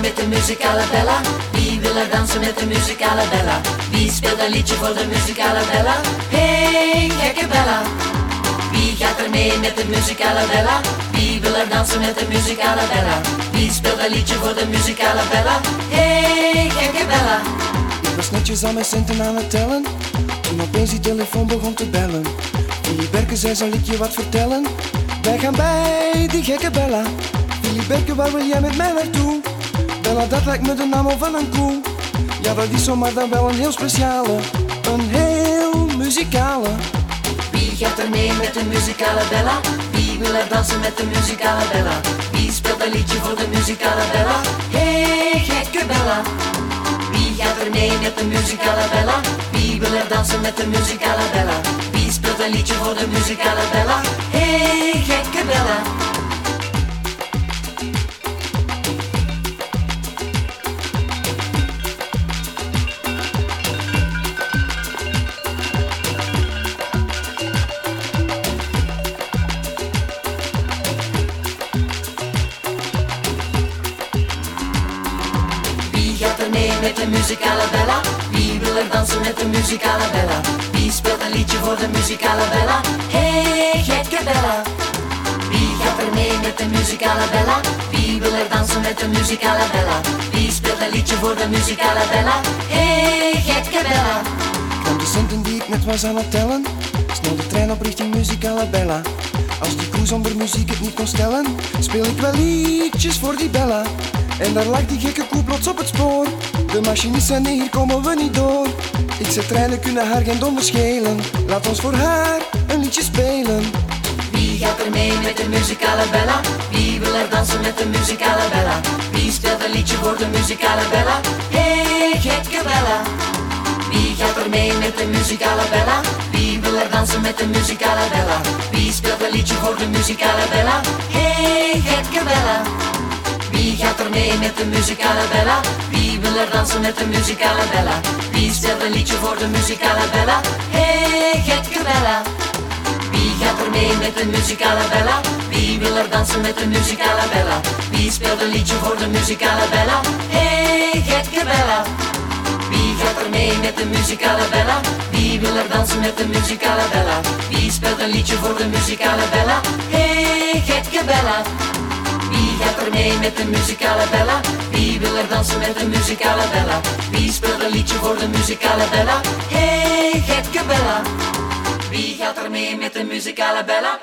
met de muzikale Bella? Wie wil er dansen met de muzikale Bella? Wie speelt een liedje voor de muzikale Bella? Hey, gekke Bella. Wie gaat er mee met de muzikale Bella? Wie wil er dansen met de muzikale Bella? Wie speelt een liedje voor de muzikale Bella? Hey, gekke Bella. Ik was netjes aan mijn centen aan het tellen Toen opeens die telefoon begon te bellen Willy Berken zei zal ik je wat vertellen Wij gaan bij die gekke Bella Willy Berken waar wil jij met mij naartoe Bella dat lijkt me de naam van een koe Ja dat is zomaar dan wel een heel speciale Een heel muzikale Wie gaat er mee met de muzikale Bella? Wie wil er dansen met de muzikale Bella? Wie speelt een liedje voor de muzikale Bella? Hey, gekke Bella. Wie gaat er mee met de muzikale Bella? Wie wil er dansen met de muzikale Bella? Wie speelt een liedje voor de muzikale Bella? Hey, gekke Bella. Met de muzikale Bella? Wie wil er dansen met de muzikale Bella? Wie speelt een liedje voor de muzikale Bella? Hey, gekke Bella. Wie gaat er mee met de muzikale Bella? Wie wil er dansen met de muzikale Bella? Wie speelt een liedje voor de muzikale Bella? Hey, gekke Bella. Van de centen die ik net was aan het tellen Snel de trein op richting muzikale Bella Als die koe zonder muziek het niet kon stellen Speel ik wel liedjes voor die Bella En daar lag die gekke koe plots op het De machinist nee, hier komen we niet door Ik zei treinen kunnen haar geen donder schelen Laat ons voor haar een liedje spelen Wie gaat er mee met de muzikale Bella? Wie wil er dansen met de muzikale Bella? Wie speelt een liedje voor de muzikale Bella? Hey, gekke Bella. Wie gaat er mee met de muzikale Bella? Wie wil er dansen met de muzikale Bella? Wie speelt een liedje voor de muzikale Bella? Hey, gekke Bella. Wie gaat er mee met de muzikale Bella? Wie wil er dansen met de muzikale Bella? Wie speelt een liedje voor de muzikale Bella? Hey, gekke Bella. Wie gaat er mee met de muzikale Bella? Wie wil er dansen met de muzikale Bella? Wie speelt een liedje voor de muzikale Bella? Hey, gekke Bella. Wie gaat er mee met de muzikale Bella? Wie wil er dansen met de muzikale Bella? Wie speelt een liedje voor de muzikale Bella? Hey, gekke Bella. Gaat er mee met de muzikale Bella? Wie wil er dansen met de muzikale Bella? Wie speelt een liedje voor de muzikale Bella? Hey, gekke Bella. Wie gaat er mee met de muzikale Bella?